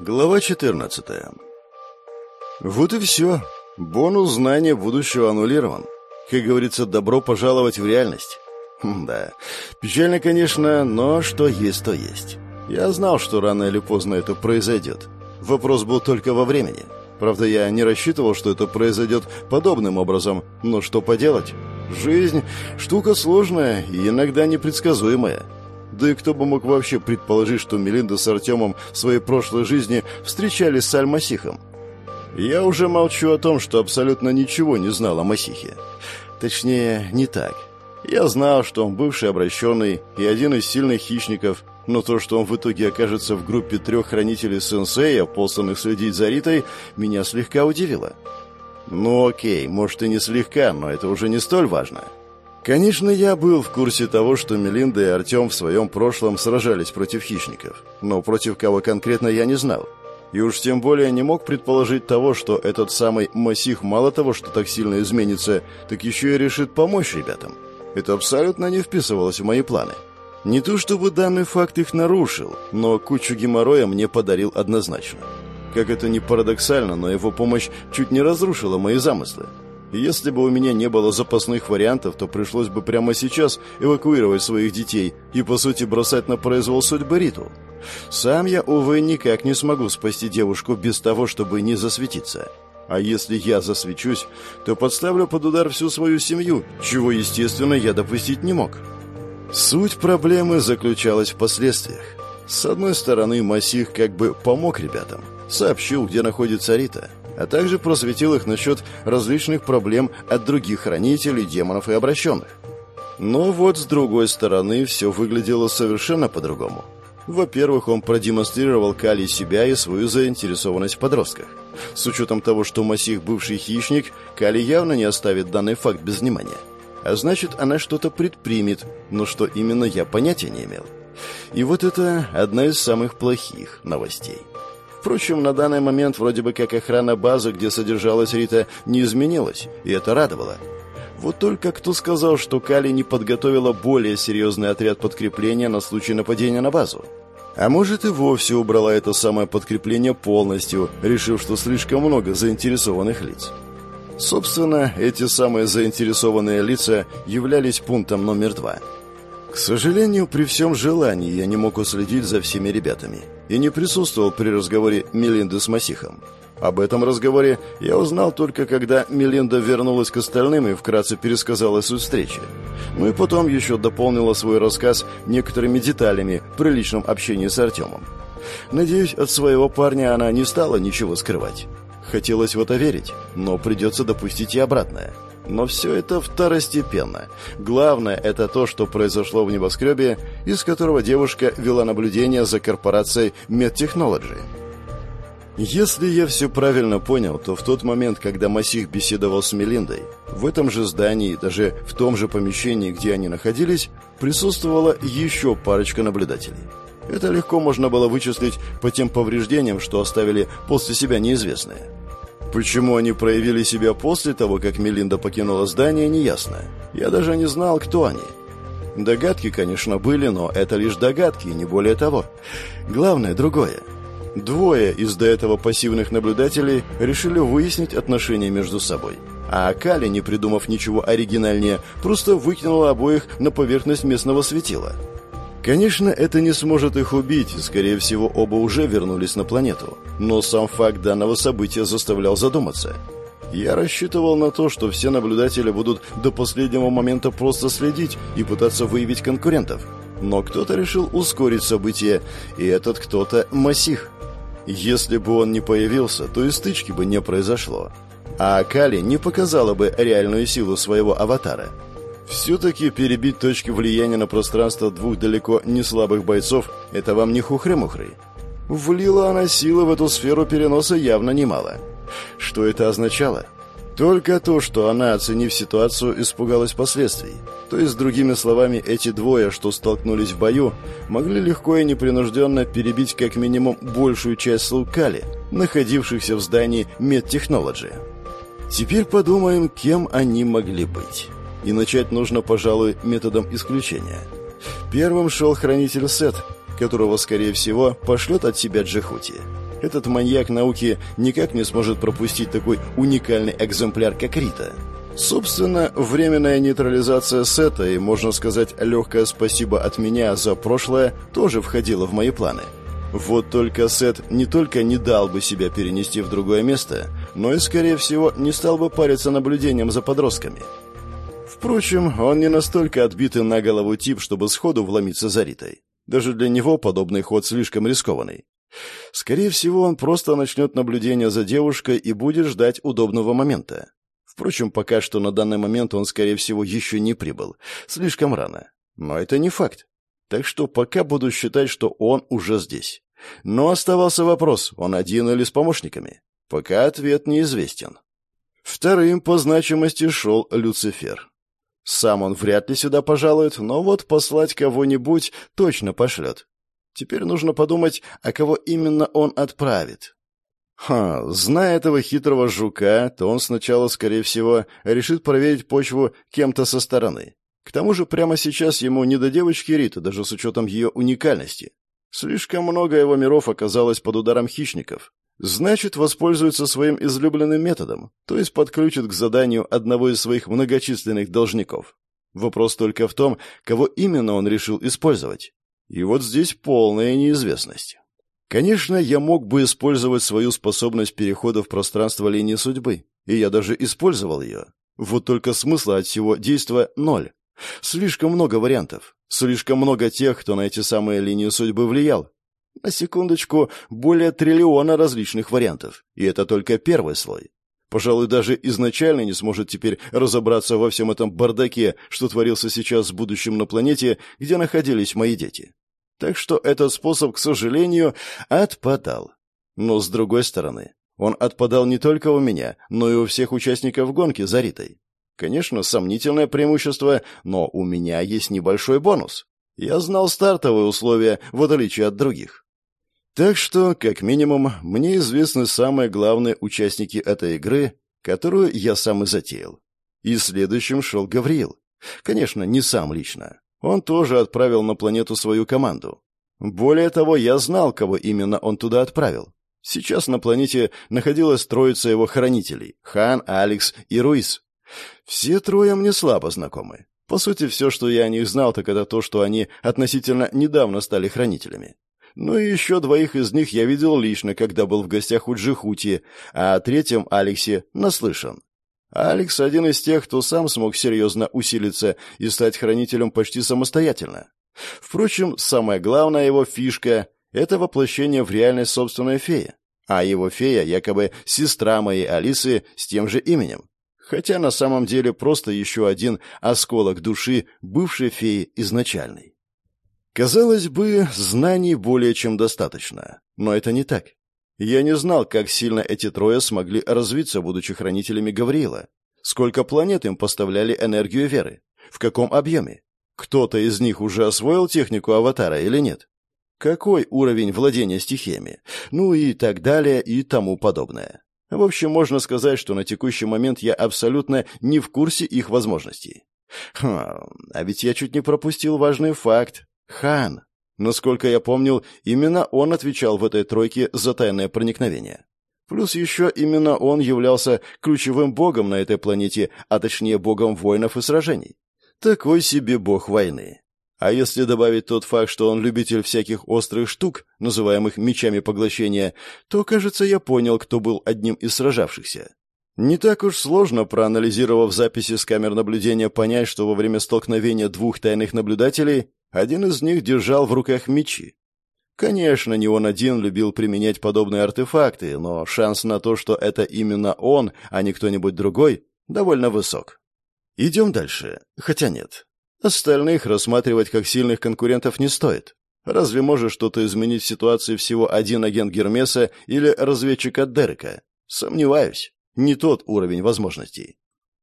Глава 14 Вот и все. Бонус знания будущего аннулирован. Как говорится, добро пожаловать в реальность. Хм, да, печально, конечно, но что есть, то есть. Я знал, что рано или поздно это произойдет. Вопрос был только во времени. Правда, я не рассчитывал, что это произойдет подобным образом, но что поделать? Жизнь – штука сложная и иногда непредсказуемая. Да и кто бы мог вообще предположить, что Мелинда с Артемом в своей прошлой жизни встречались с Аль-Масихом? Я уже молчу о том, что абсолютно ничего не знал о Масихе. Точнее, не так. Я знал, что он бывший обращенный и один из сильных хищников, но то, что он в итоге окажется в группе трех хранителей сенсея, посланных следить за Ритой, меня слегка удивило. Ну окей, может и не слегка, но это уже не столь важно. Конечно, я был в курсе того, что Мелинда и Артем в своем прошлом сражались против хищников, но против кого конкретно я не знал. И уж тем более не мог предположить того, что этот самый Масих мало того, что так сильно изменится, так еще и решит помочь ребятам. Это абсолютно не вписывалось в мои планы. Не то чтобы данный факт их нарушил, но кучу геморроя мне подарил однозначно. Как это ни парадоксально, но его помощь чуть не разрушила мои замыслы. Если бы у меня не было запасных вариантов, то пришлось бы прямо сейчас эвакуировать своих детей и, по сути, бросать на произвол судьбы Риту. Сам я, увы, никак не смогу спасти девушку без того, чтобы не засветиться. А если я засвечусь, то подставлю под удар всю свою семью, чего, естественно, я допустить не мог. Суть проблемы заключалась в последствиях. С одной стороны, Масих как бы помог ребятам, сообщил, где находится Рита, а также просветил их насчет различных проблем от других хранителей, демонов и обращенных. Но вот с другой стороны все выглядело совершенно по-другому. Во-первых, он продемонстрировал Кали себя и свою заинтересованность в подростках. С учетом того, что Масих бывший хищник, Кали явно не оставит данный факт без внимания. А значит, она что-то предпримет, но что именно я понятия не имел. И вот это одна из самых плохих новостей. Впрочем, на данный момент вроде бы как охрана базы, где содержалась Рита, не изменилась, и это радовало. Вот только кто сказал, что Кали не подготовила более серьезный отряд подкрепления на случай нападения на базу? А может и вовсе убрала это самое подкрепление полностью, решив, что слишком много заинтересованных лиц. Собственно, эти самые заинтересованные лица являлись пунктом номер два – к сожалению, при всем желании я не мог уследить за всеми ребятами и не присутствовал при разговоре Мелинды с Масихом. Об этом разговоре я узнал только когда Мелинда вернулась к остальным и вкратце пересказала суть встречи. Ну и потом еще дополнила свой рассказ некоторыми деталями при личном общении с Артемом. Надеюсь, от своего парня она не стала ничего скрывать. Хотелось в это верить, но придется допустить и обратное – но все это второстепенно. Главное – это то, что произошло в небоскребе, из которого девушка вела наблюдение за корпорацией MedTechnology. Если я все правильно понял, то в тот момент, когда Масих беседовал с Мелиндой, в этом же здании, даже в том же помещении, где они находились, присутствовала еще парочка наблюдателей. Это легко можно было вычислить по тем повреждениям, что оставили после себя неизвестные. Почему они проявили себя после того, как Мелинда покинула здание, неясно. Я даже не знал, кто они. Догадки, конечно, были, но это лишь догадки, не более того. Главное другое. Двое из до этого пассивных наблюдателей решили выяснить отношения между собой. А Кали, не придумав ничего оригинальнее, просто выкинула обоих на поверхность местного светила – Конечно, это не сможет их убить, скорее всего, оба уже вернулись на планету. Но сам факт данного события заставлял задуматься. Я рассчитывал на то, что все наблюдатели будут до последнего момента просто следить и пытаться выявить конкурентов. Но кто-то решил ускорить события, и этот кто-то – Масих. Если бы он не появился, то и стычки бы не произошло. А Акали не показала бы реальную силу своего аватара – все-таки перебить точки влияния на пространство двух далеко не слабых бойцов – это вам не хухры-мухры. Влила она силы в эту сферу переноса явно немало. Что это означало? Только то, что она, оценив ситуацию, испугалась последствий. То есть, другими словами, эти двое, что столкнулись в бою, могли легко и непринужденно перебить как минимум большую часть слуг Кали, находившихся в здании Медтехнологи. Теперь подумаем, кем они могли быть. И начать нужно, пожалуй, методом исключения. Первым шел хранитель Сет, которого, скорее всего, пошлет от себя Джихути. Этот маньяк науки никак не сможет пропустить такой уникальный экземпляр, как Рита. Собственно, временная нейтрализация сета и, можно сказать, легкое спасибо от меня за прошлое тоже входило в мои планы. Вот только Сет не только не дал бы себя перенести в другое место, но и, скорее всего, не стал бы париться наблюдением за подростками. Впрочем, он не настолько отбитый на голову тип, чтобы сходу вломиться за Ритой. Даже для него подобный ход слишком рискованный. Скорее всего, он просто начнет наблюдение за девушкой и будет ждать удобного момента. Впрочем, пока что на данный момент он, скорее всего, еще не прибыл. Слишком рано. Но это не факт. Так что пока буду считать, что он уже здесь. Но оставался вопрос, он один или с помощниками. Пока ответ неизвестен. Вторым по значимости шел Люцифер. Сам он вряд ли сюда пожалует, но вот послать кого-нибудь точно пошлет. Теперь нужно подумать, а кого именно он отправит. Ха, зная этого хитрого жука, то он сначала, скорее всего, решит проверить почву кем-то со стороны. К тому же прямо сейчас ему не до девочки Риты, даже с учетом ее уникальности. Слишком много его миров оказалось под ударом хищников. Значит, воспользуется своим излюбленным методом, то есть подключит к заданию одного из своих многочисленных должников. Вопрос только в том, кого именно он решил использовать. И вот здесь полная неизвестность. Конечно, я мог бы использовать свою способность перехода в пространство линии судьбы, и я даже использовал ее. Вот только смысла от всего действа ноль. Слишком много вариантов, слишком много тех, кто на эти самые линии судьбы влиял. На секундочку, более триллиона различных вариантов, и это только первый слой. Пожалуй, даже изначально не сможет теперь разобраться во всем этом бардаке, что творился сейчас с будущим на планете, где находились мои дети. Так что этот способ, к сожалению, отпадал. Но с другой стороны, он отпадал не только у меня, но и у всех участников гонки за Ритой. Конечно, сомнительное преимущество, но у меня есть небольшой бонус. Я знал стартовые условия, в отличие от других. Так что, как минимум, мне известны самые главные участники этой игры, которую я сам и затеял. И следующим шел Гавриил. Конечно, не сам лично. Он тоже отправил на планету свою команду. Более того, я знал, кого именно он туда отправил. Сейчас на планете находилась троица его хранителей — Хан, Алекс и Руис. Все трое мне слабо знакомы. По сути, все, что я о них знал, так это то, что они относительно недавно стали хранителями. Ну и еще двоих из них я видел лично, когда был в гостях у Джихути, а о третьем Алексе наслышан. Алекс один из тех, кто сам смог серьезно усилиться и стать хранителем почти самостоятельно. Впрочем, самая главная его фишка — это воплощение в реальность собственной феи. А его фея якобы сестра моей Алисы с тем же именем. Хотя на самом деле просто еще один осколок души бывшей феи изначальной. Казалось бы, знаний более чем достаточно. Но это не так. Я не знал, как сильно эти трое смогли развиться, будучи хранителями Гавриила. Сколько планет им поставляли энергию веры? В каком объеме? Кто-то из них уже освоил технику аватара или нет? Какой уровень владения стихиями? Ну и так далее и тому подобное. В общем, можно сказать, что на текущий момент я абсолютно не в курсе их возможностей. Хм, а ведь я чуть не пропустил важный факт. Хан. Насколько я помнил, именно он отвечал в этой тройке за тайное проникновение. Плюс еще именно он являлся ключевым богом на этой планете, а точнее богом воинов и сражений. Такой себе бог войны. А если добавить тот факт, что он любитель всяких острых штук, называемых мечами поглощения, то, кажется, я понял, кто был одним из сражавшихся. Не так уж сложно, проанализировав записи с камер наблюдения, понять, что во время столкновения двух тайных наблюдателей один из них держал в руках мечи. Конечно, не он один любил применять подобные артефакты, но шанс на то, что это именно он, а не кто-нибудь другой, довольно высок. Идем дальше. Хотя нет. Остальных рассматривать как сильных конкурентов не стоит. Разве может что-то изменить в ситуации всего один агент Гермеса или разведчик от Дерека? Сомневаюсь. Не тот уровень возможностей.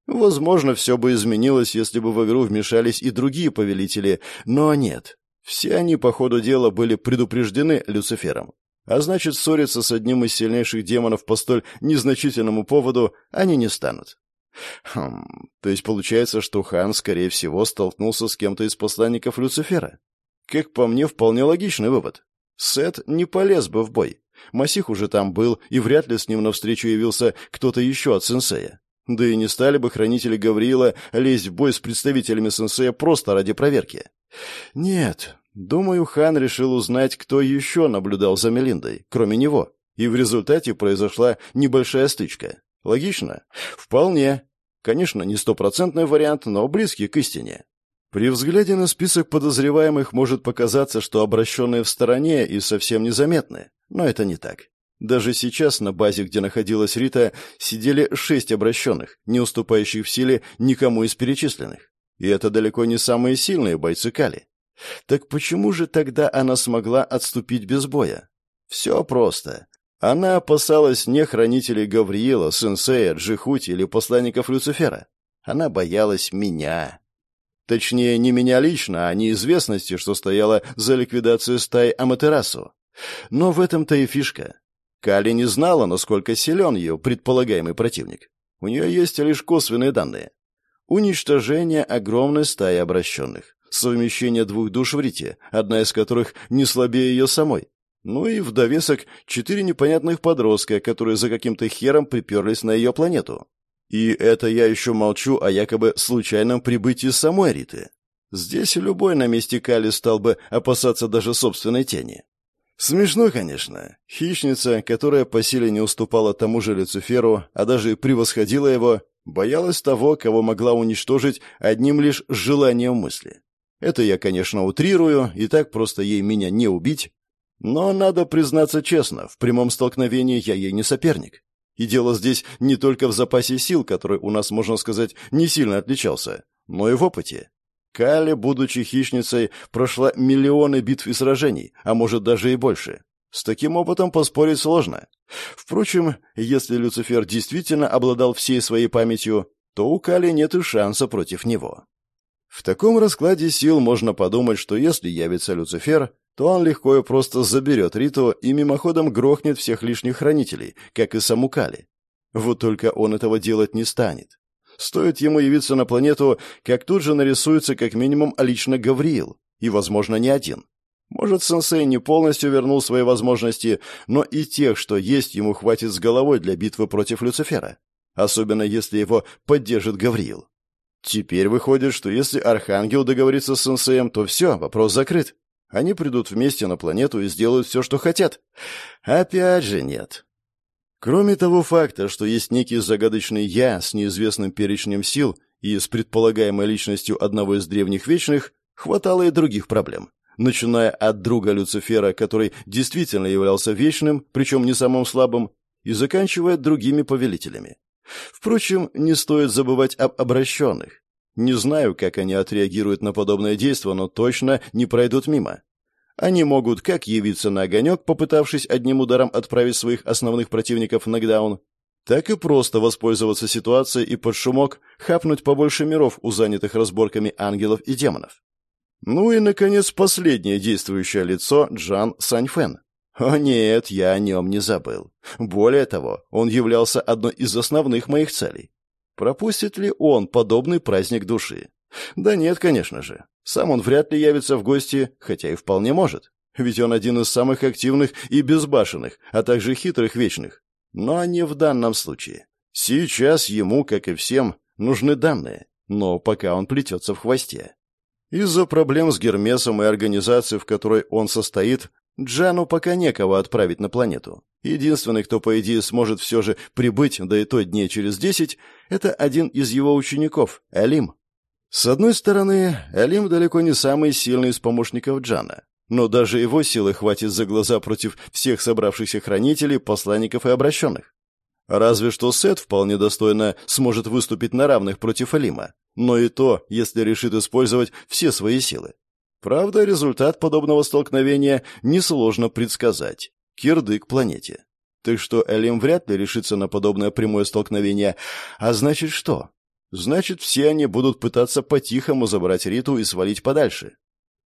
Возможно, все бы изменилось, если бы в игру вмешались и другие повелители, но нет. Все они, по ходу дела, были предупреждены Люцифером. А значит, ссориться с одним из сильнейших демонов по столь незначительному поводу они не станут. Хм, то есть получается, что хан, скорее всего, столкнулся с кем-то из посланников Люцифера? Как по мне, вполне логичный вывод. Сет не полез бы в бой. Масих уже там был, и вряд ли с ним навстречу явился кто-то еще от сенсея. Да и не стали бы хранители Гавриила лезть в бой с представителями сенсея просто ради проверки. Нет, думаю, хан решил узнать, кто еще наблюдал за Мелиндой, кроме него. И в результате произошла небольшая стычка. Логично? Вполне. Конечно, не стопроцентный вариант, но близкий к истине. При взгляде на список подозреваемых может показаться, что обращенные в стороне и совсем незаметны, но это не так. Даже сейчас на базе, где находилась Рита, сидели шесть обращенных, не уступающих в силе никому из перечисленных. И это далеко не самые сильные бойцы Кали. Так почему же тогда она смогла отступить без боя? Все просто. Она опасалась не хранителей Гавриила, сенсея, Джихути или посланников Люцифера. Она боялась меня. Точнее, не меня лично, а неизвестности, что стояла за ликвидацией стаи Аматерасу. Но в этом-то и фишка. Кали не знала, насколько силен ее предполагаемый противник. У нее есть лишь косвенные данные. Уничтожение огромной стаи обращенных. Совмещение двух душ в Рите, одна из которых не слабее ее самой. Ну и в довесок четыре непонятных подростка, которые за каким-то хером приперлись на ее планету. И это я еще молчу о якобы случайном прибытии самой Риты. Здесь любой на месте Кали стал бы опасаться даже собственной тени. Смешно, конечно. Хищница, которая по силе не уступала тому же Люциферу, а даже превосходила его, боялась того, кого могла уничтожить одним лишь желанием мысли. Это я, конечно, утрирую, и так просто ей меня не убить. Но надо признаться честно, в прямом столкновении я ей не соперник. И дело здесь не только в запасе сил, который у нас, можно сказать, не сильно отличался, но и в опыте. Кали, будучи хищницей, прошла миллионы битв и сражений, а может даже и больше. С таким опытом поспорить сложно. Впрочем, если Люцифер действительно обладал всей своей памятью, то у Кали нет и шанса против него. В таком раскладе сил можно подумать, что если явится Люцифер, то он легко и просто заберет Риту и мимоходом грохнет всех лишних хранителей, как и саму Кали. Вот только он этого делать не станет. Стоит ему явиться на планету, как тут же нарисуется как минимум лично Гавриил, и, возможно, не один. Может, сенсей не полностью вернул свои возможности, но и тех, что есть, ему хватит с головой для битвы против Люцифера. Особенно, если его поддержит Гавриил. Теперь выходит, что если Архангел договорится с сенсеем, то все, вопрос закрыт. Они придут вместе на планету и сделают все, что хотят. Опять же нет. Кроме того факта, что есть некий загадочный «я» с неизвестным перечнем сил и с предполагаемой личностью одного из древних вечных, хватало и других проблем. Начиная от друга Люцифера, который действительно являлся вечным, причем не самым слабым, и заканчивая другими повелителями. Впрочем, не стоит забывать об обращенных. Не знаю, как они отреагируют на подобное действие, но точно не пройдут мимо. Они могут как явиться на огонек, попытавшись одним ударом отправить своих основных противников в нокдаун, так и просто воспользоваться ситуацией и под шумок хапнуть побольше миров у занятых разборками ангелов и демонов. Ну и, наконец, последнее действующее лицо Джан Саньфен. О нет, я о нем не забыл. Более того, он являлся одной из основных моих целей. Пропустит ли он подобный праздник души? Да нет, конечно же. Сам он вряд ли явится в гости, хотя и вполне может. Ведь он один из самых активных и безбашенных, а также хитрых вечных. Но не в данном случае. Сейчас ему, как и всем, нужны данные, но пока он плетется в хвосте. Из-за проблем с Гермесом и организацией, в которой он состоит, Джану пока некого отправить на планету. Единственный, кто, по идее, сможет все же прибыть, да и то дней через десять, это один из его учеников, Алим. С одной стороны, Алим далеко не самый сильный из помощников Джана, но даже его силы хватит за глаза против всех собравшихся хранителей, посланников и обращенных. Разве что Сет вполне достойно сможет выступить на равных против Алима, но и то, если решит использовать все свои силы. Правда, результат подобного столкновения несложно предсказать. Кирдык планете. Так что Элим вряд ли решится на подобное прямое столкновение. А значит что? Значит, все они будут пытаться по-тихому забрать Риту и свалить подальше.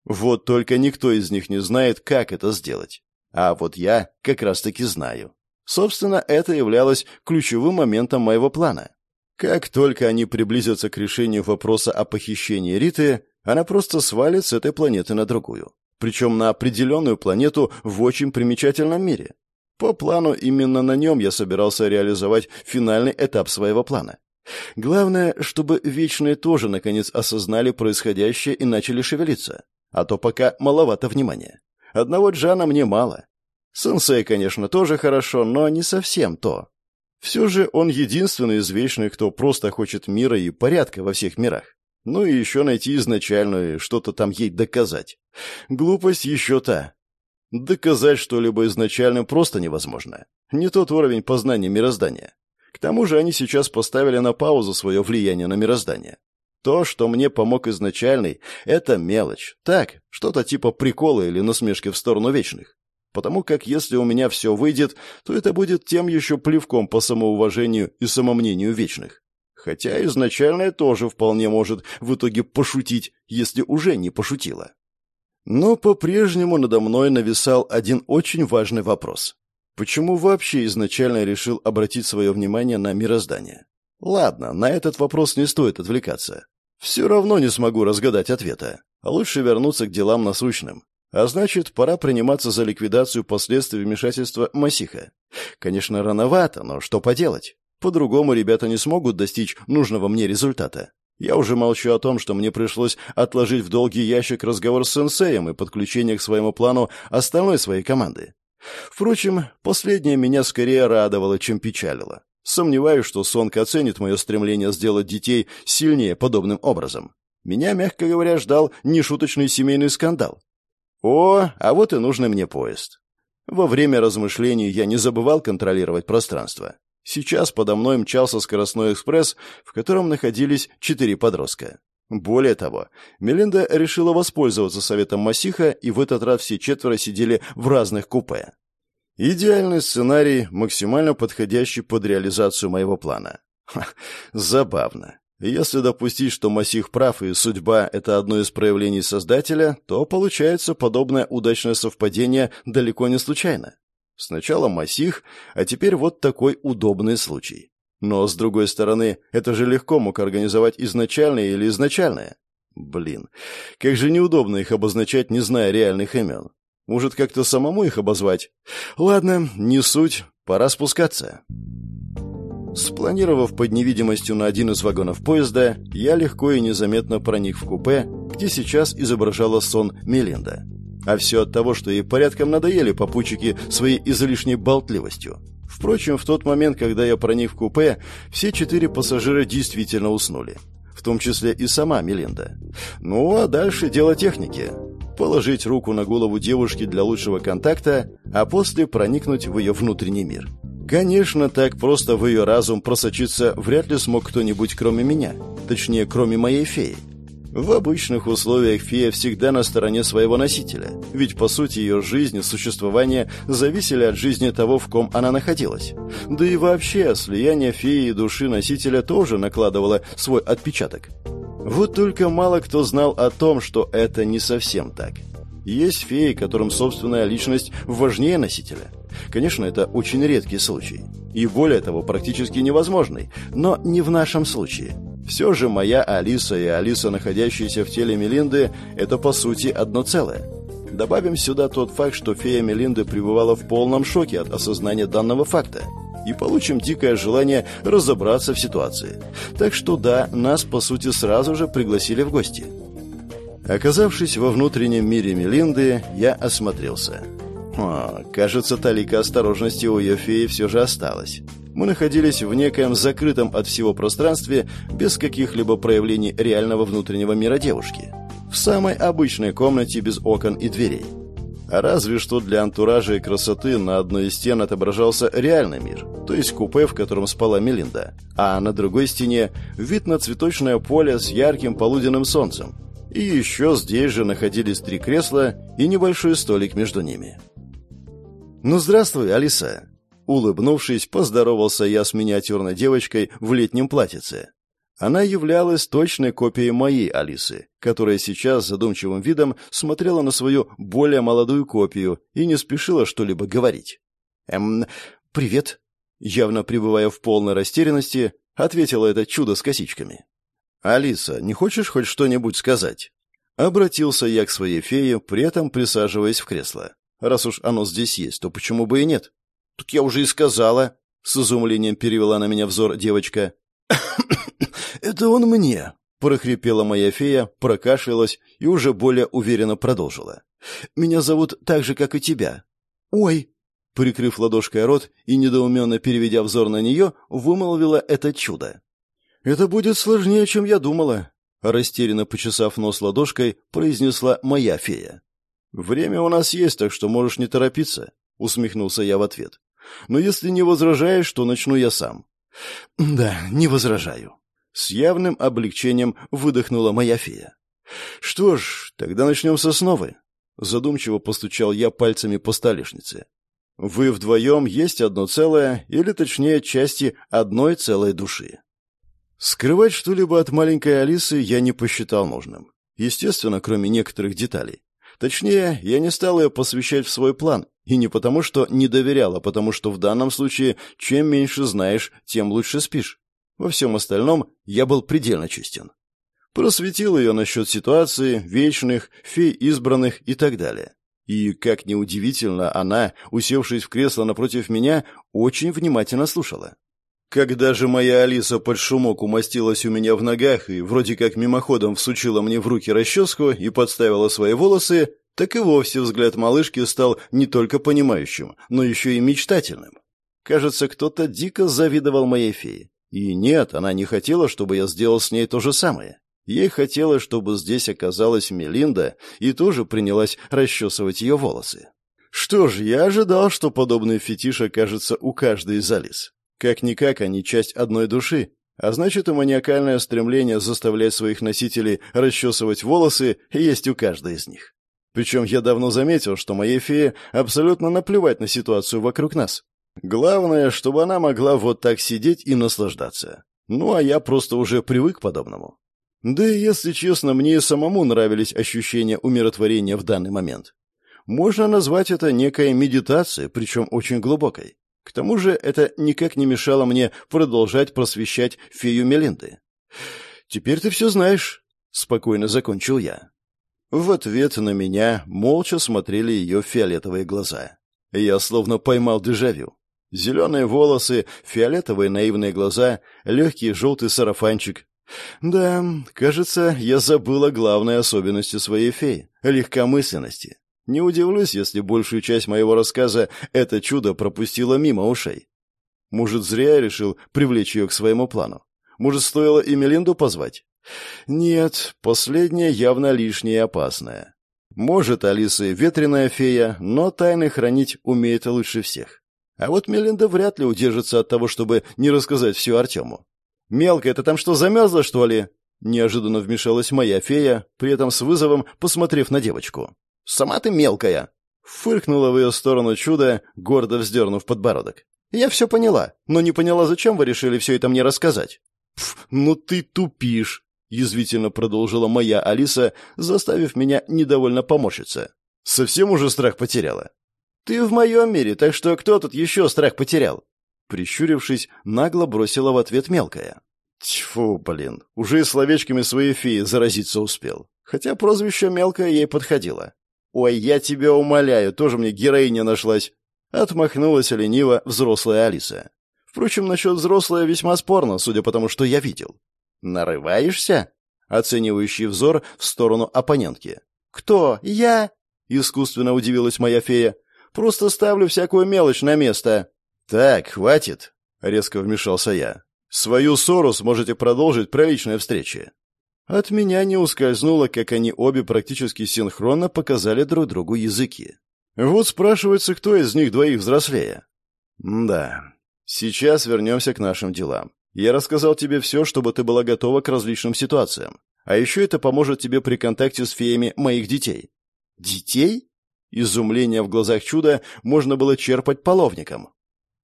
Вот только никто из них не знает, как это сделать. А вот я как раз-таки знаю. Собственно, это являлось ключевым моментом моего плана. Как только они приблизятся к решению вопроса о похищении Риты, она просто свалит с этой планеты на другую. Причем на определенную планету в очень примечательном мире. По плану, именно на нем я собирался реализовать финальный этап своего плана. Главное, чтобы Вечные тоже наконец осознали происходящее и начали шевелиться. А то пока маловато внимания. Одного Джана мне мало. Сенсей, конечно, тоже хорошо, но не совсем то. Все же он единственный из Вечных, кто просто хочет мира и порядка во всех мирах. Ну и еще найти изначальную, что-то там ей доказать. Глупость еще та. Доказать что-либо изначально просто невозможно. Не тот уровень познания мироздания. К тому же они сейчас поставили на паузу свое влияние на мироздание. То, что мне помог изначальный, это мелочь. Так, что-то типа прикола или насмешки в сторону вечных. Потому как если у меня все выйдет, то это будет тем еще плевком по самоуважению и самомнению вечных. Хотя изначальное тоже вполне может в итоге пошутить, если уже не пошутила. Но по-прежнему надо мной нависал один очень важный вопрос. Почему вообще изначально решил обратить свое внимание на мироздание? Ладно, на этот вопрос не стоит отвлекаться. Все равно не смогу разгадать ответа. А лучше вернуться к делам насущным. А значит, пора приниматься за ликвидацию последствий вмешательства Масиха. Конечно, рановато, но что поделать? По-другому ребята не смогут достичь нужного мне результата. Я уже молчу о том, что мне пришлось отложить в долгий ящик разговор с сенсеем и подключение к своему плану остальной своей команды. Впрочем, последнее меня скорее радовало, чем печалило. Сомневаюсь, что Сонка оценит мое стремление сделать детей сильнее подобным образом. Меня, мягко говоря, ждал нешуточный семейный скандал. О, а вот и нужный мне поезд. Во время размышлений я не забывал контролировать пространство. Сейчас подо мной мчался скоростной экспресс, в котором находились четыре подростка. Более того, Мелинда решила воспользоваться советом Масиха, и в этот раз все четверо сидели в разных купе. Идеальный сценарий, максимально подходящий под реализацию моего плана. Ха, забавно. Если допустить, что Масих прав и судьба — это одно из проявлений Создателя, то получается подобное удачное совпадение далеко не случайно. Сначала Масих, а теперь вот такой удобный случай. Но, с другой стороны, это же легко мог организовать изначальное или изначальное. Блин, как же неудобно их обозначать, не зная реальных имен. Может, как-то самому их обозвать? Ладно, не суть, пора спускаться. Спланировав под невидимостью на один из вагонов поезда, я легко и незаметно проник в купе, где сейчас изображала сон Мелинда. А все от того, что ей порядком надоели попутчики своей излишней болтливостью. Впрочем, в тот момент, когда я проник в купе, все четыре пассажира действительно уснули. В том числе и сама Мелинда. Ну, а дальше дело техники. Положить руку на голову девушки для лучшего контакта, а после проникнуть в ее внутренний мир. Конечно, так просто в ее разум просочиться вряд ли смог кто-нибудь кроме меня. Точнее, кроме моей феи. В обычных условиях фея всегда на стороне своего носителя, ведь по сути ее жизнь и существование зависели от жизни того, в ком она находилась. Да и вообще, слияние феи и души носителя тоже накладывало свой отпечаток. Вот только мало кто знал о том, что это не совсем так. Есть феи, которым собственная личность важнее носителя. Конечно, это очень редкий случай. И более того, практически невозможный. Но не в нашем случае. Все же моя Алиса и Алиса, находящиеся в теле Мелинды, это по сути одно целое. Добавим сюда тот факт, что фея Мелинды пребывала в полном шоке от осознания данного факта. И получим дикое желание разобраться в ситуации. Так что да, нас по сути сразу же пригласили в гости. Оказавшись во внутреннем мире Мелинды, я осмотрелся. О, кажется, талика осторожности у ее феи все же осталась мы находились в некоем закрытом от всего пространстве без каких-либо проявлений реального внутреннего мира девушки. В самой обычной комнате без окон и дверей. А разве что для антуража и красоты на одной из стен отображался реальный мир, то есть купе, в котором спала Мелинда, а на другой стене вид на цветочное поле с ярким полуденным солнцем. И еще здесь же находились три кресла и небольшой столик между ними. «Ну, здравствуй, Алиса!» Улыбнувшись, поздоровался я с миниатюрной девочкой в летнем платьице. Она являлась точной копией моей Алисы, которая сейчас задумчивым видом смотрела на свою более молодую копию и не спешила что-либо говорить. «Эм, привет», явно пребывая в полной растерянности, ответила это чудо с косичками. «Алиса, не хочешь хоть что-нибудь сказать?» Обратился я к своей фее, при этом присаживаясь в кресло. «Раз уж оно здесь есть, то почему бы и нет?» Так я уже и сказала. С изумлением перевела на меня взор девочка. «Это он мне», — прохрипела моя фея, прокашлялась и уже более уверенно продолжила. «Меня зовут так же, как и тебя». «Ой!» Прикрыв ладошкой рот и недоуменно переведя взор на нее, вымолвила это чудо. «Это будет сложнее, чем я думала», — растерянно почесав нос ладошкой, произнесла моя фея. «Время у нас есть, так что можешь не торопиться», — усмехнулся я в ответ. «Но если не возражаешь, то начну я сам». «Да, не возражаю». С явным облегчением выдохнула моя фея. «Что ж, тогда начнем с основы». Задумчиво постучал я пальцами по столешнице. Вы вдвоем есть одно целое, или точнее части одной целой души. Скрывать что-либо от маленькой Алисы я не посчитал нужным. Естественно, кроме некоторых деталей. Точнее, я не стал ее посвящать в свой план, и не потому, что не доверял, а потому, что в данном случае чем меньше знаешь, тем лучше спишь. Во всем остальном я был предельно честен. Просветил ее насчет ситуации, вечных, фей избранных и так далее. И, как ни удивительно, она, усевшись в кресло напротив меня, очень внимательно слушала. Когда же моя Алиса под шумок умостилась у меня в ногах и вроде как мимоходом всучила мне в руки расческу и подставила свои волосы, так и вовсе взгляд малышки стал не только понимающим, но еще и мечтательным. Кажется, кто-то дико завидовал моей фее. И нет, она не хотела, чтобы я сделал с ней то же самое. Ей хотелось, чтобы здесь оказалась Мелинда и тоже принялась расчесывать ее волосы. Что ж, я ожидал, что подобный фетиш окажется у каждой из Алис. Как-никак они часть одной души, а значит и маниакальное стремление заставлять своих носителей расчесывать волосы есть у каждой из них. Причем я давно заметил, что моей фее абсолютно наплевать на ситуацию вокруг нас. Главное, чтобы она могла вот так сидеть и наслаждаться. Ну, а я просто уже привык к подобному. Да и, если честно, мне и самому нравились ощущения умиротворения в данный момент. Можно назвать это некой медитацией, причем очень глубокой. К тому же это никак не мешало мне продолжать просвещать фею Мелинды. «Теперь ты все знаешь», — спокойно закончил я. В ответ на меня молча смотрели ее фиолетовые глаза. Я словно поймал дежавю. Зеленые волосы, фиолетовые наивные глаза, легкий желтый сарафанчик, да, кажется, я забыла главной особенности своей феи — легкомысленности. Не удивлюсь, если большую часть моего рассказа это чудо пропустило мимо ушей. Может, зря я решил привлечь ее к своему плану. Может, стоило и Мелинду позвать? Нет, последнее явно лишнее и опасное. Может, Алиса ветреная фея, но тайны хранить умеет лучше всех. А вот Мелинда вряд ли удержится от того, чтобы не рассказать все Артему. «Мелкая, ты там что, замерзла, что ли?» Неожиданно вмешалась моя фея, при этом с вызовом посмотрев на девочку. «Сама ты мелкая!» Фыркнула в ее сторону чудо, гордо вздернув подбородок. «Я все поняла, но не поняла, зачем вы решили все это мне рассказать». «Пф, ну ты тупишь!» — язвительно продолжила моя Алиса, заставив меня недовольно поморщиться. «Совсем уже страх потеряла?» «Ты в моем мире, так что кто тут еще страх потерял?» Прищурившись, нагло бросила в ответ мелкая. Тьфу, блин, уже и словечками своей феи заразиться успел. Хотя прозвище мелкое ей подходило. «Ой, я тебя умоляю, тоже мне героиня нашлась!» Отмахнулась лениво взрослая Алиса. Впрочем, насчет взрослая весьма спорно, судя по тому, что я видел. «Нарываешься?» Оценивающий взор в сторону оппонентки. «Кто? Я?» Искусственно удивилась моя фея. «Просто ставлю всякую мелочь на место». «Так, хватит», — резко вмешался я. «Свою ссору сможете продолжить при личной встрече». От меня не ускользнуло, как они обе практически синхронно показали друг другу языки. Вот спрашивается, кто из них двоих взрослее. да. Сейчас вернемся к нашим делам. Я рассказал тебе все, чтобы ты была готова к различным ситуациям. А еще это поможет тебе при контакте с феями моих детей. Детей? Изумление в глазах чуда можно было черпать половником.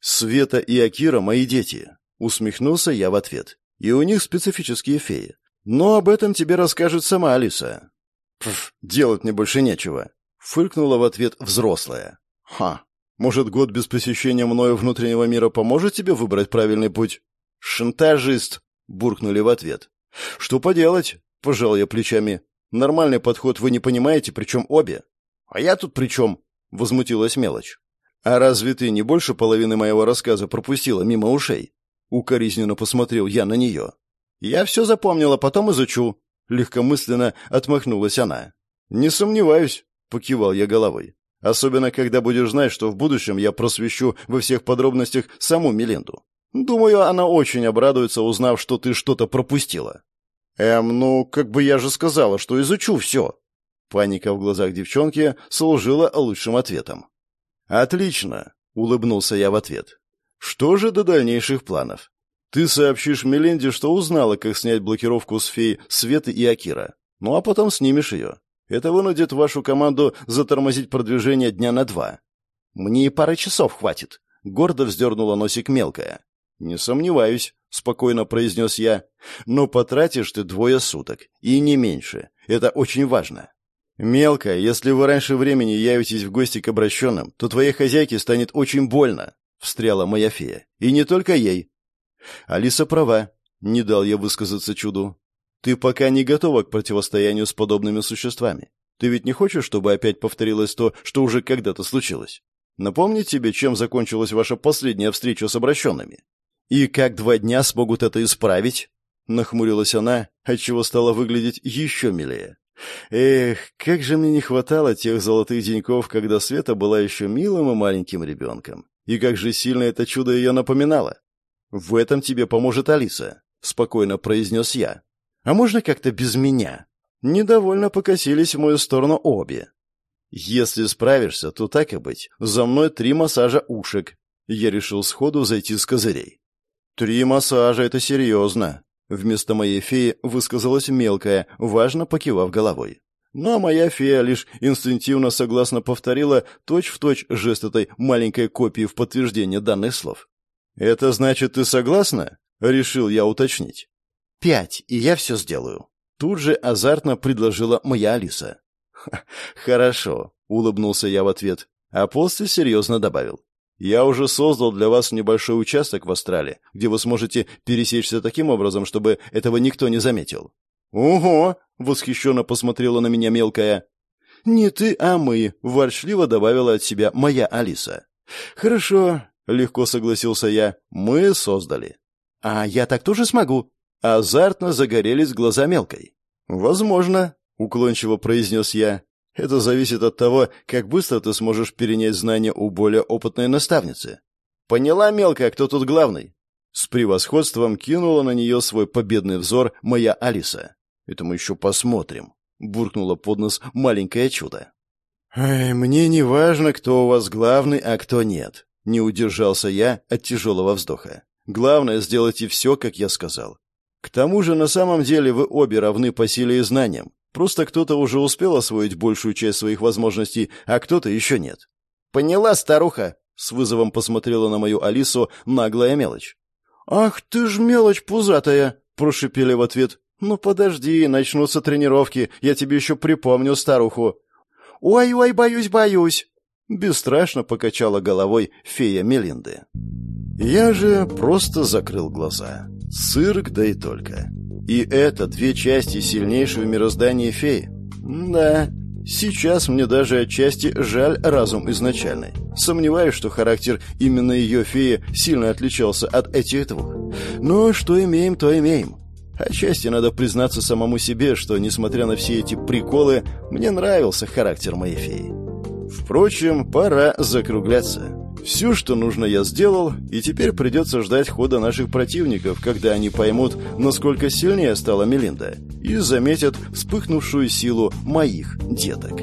«Света и Акира — мои дети», — усмехнулся я в ответ. «И у них специфические феи. Но об этом тебе расскажет сама Алиса». «Пф, делать мне больше нечего», — фыркнула в ответ взрослая. «Ха, может, год без посещения мною внутреннего мира поможет тебе выбрать правильный путь?» «Шантажист», — буркнули в ответ. «Что поделать?» — пожал я плечами. «Нормальный подход вы не понимаете, причем обе». «А я тут при чем?» — возмутилась мелочь. «А разве ты не больше половины моего рассказа пропустила мимо ушей?» Укоризненно посмотрел я на нее. «Я все запомнила, потом изучу», — легкомысленно отмахнулась она. «Не сомневаюсь», — покивал я головой. «Особенно, когда будешь знать, что в будущем я просвещу во всех подробностях саму Меленду. Думаю, она очень обрадуется, узнав, что ты что-то пропустила». «Эм, ну, как бы я же сказала, что изучу все». Паника в глазах девчонки служила лучшим ответом. «Отлично», — улыбнулся я в ответ. «Что же до дальнейших планов? Ты сообщишь Меленде, что узнала, как снять блокировку с фей Светы и Акира. Ну а потом снимешь ее. Это вынудит вашу команду затормозить продвижение дня на два. Мне и пары часов хватит. Гордо вздернула носик мелкая. Не сомневаюсь, спокойно произнес я. Но потратишь ты двое суток. И не меньше. Это очень важно. «Мелкая, если вы раньше времени явитесь в гости к обращенным, то твоей хозяйке станет очень больно», — встряла моя фея. «И не только ей». «Алиса права», — не дал я высказаться чуду. «Ты пока не готова к противостоянию с подобными существами. Ты ведь не хочешь, чтобы опять повторилось то, что уже когда-то случилось? Напомнить тебе, чем закончилась ваша последняя встреча с обращенными? И как два дня смогут это исправить?» Нахмурилась она, отчего стала выглядеть еще милее. Эх, как же мне не хватало тех золотых деньков, когда Света была еще милым и маленьким ребенком. И как же сильно это чудо ее напоминало. «В этом тебе поможет Алиса», — спокойно произнес я. «А можно как-то без меня?» Недовольно покосились в мою сторону обе. «Если справишься, то так и быть. За мной три массажа ушек». Я решил сходу зайти с козырей. «Три массажа — это серьезно. Вместо моей феи высказалась мелкая, важно покивав головой. Но моя фея лишь инстинктивно согласно повторила точь-в-точь точь жест этой маленькой копии в подтверждение данных слов. «Это значит, ты согласна?» — решил я уточнить. «Пять, и я все сделаю». Тут же азартно предложила моя Алиса. «Хорошо», — улыбнулся я в ответ, а после серьезно добавил. Я уже создал для вас небольшой участок в Австралии, где вы сможете пересечься таким образом, чтобы этого никто не заметил». «Ого!» — восхищенно посмотрела на меня мелкая. «Не ты, а мы», — ворчливо добавила от себя моя Алиса. «Хорошо», — легко согласился я, — «мы создали». «А я так тоже смогу?» Азартно загорелись глаза мелкой. «Возможно», — уклончиво произнес я. Это зависит от того, как быстро ты сможешь перенять знания у более опытной наставницы. Поняла, мелкая, кто тут главный? С превосходством кинула на нее свой победный взор моя Алиса. Это мы еще посмотрим. Буркнула под нос маленькое чудо. «Эй, мне не важно, кто у вас главный, а кто нет», — не удержался я от тяжелого вздоха. «Главное, сделайте все, как я сказал. К тому же, на самом деле, вы обе равны по силе и знаниям. Просто кто-то уже успел освоить большую часть своих возможностей, а кто-то еще нет. «Поняла, старуха!» — с вызовом посмотрела на мою Алису наглая мелочь. «Ах ты ж мелочь пузатая!» — прошипели в ответ. «Ну подожди, начнутся тренировки, я тебе еще припомню старуху». «Ой-ой, боюсь, боюсь!» Бесстрашно покачала головой фея Мелинды. Я же просто закрыл глаза. Цирк, да и только. И это две части сильнейшего мироздания феи. Да, сейчас мне даже отчасти жаль разум изначальный. Сомневаюсь, что характер именно ее феи сильно отличался от этих двух. Но что имеем, то имеем. Отчасти надо признаться самому себе, что, несмотря на все эти приколы, мне нравился характер моей феи. Впрочем, пора закругляться. Все, что нужно, я сделал, и теперь придется ждать хода наших противников, когда они поймут, насколько сильнее стала Мелинда, и заметят вспыхнувшую силу моих деток.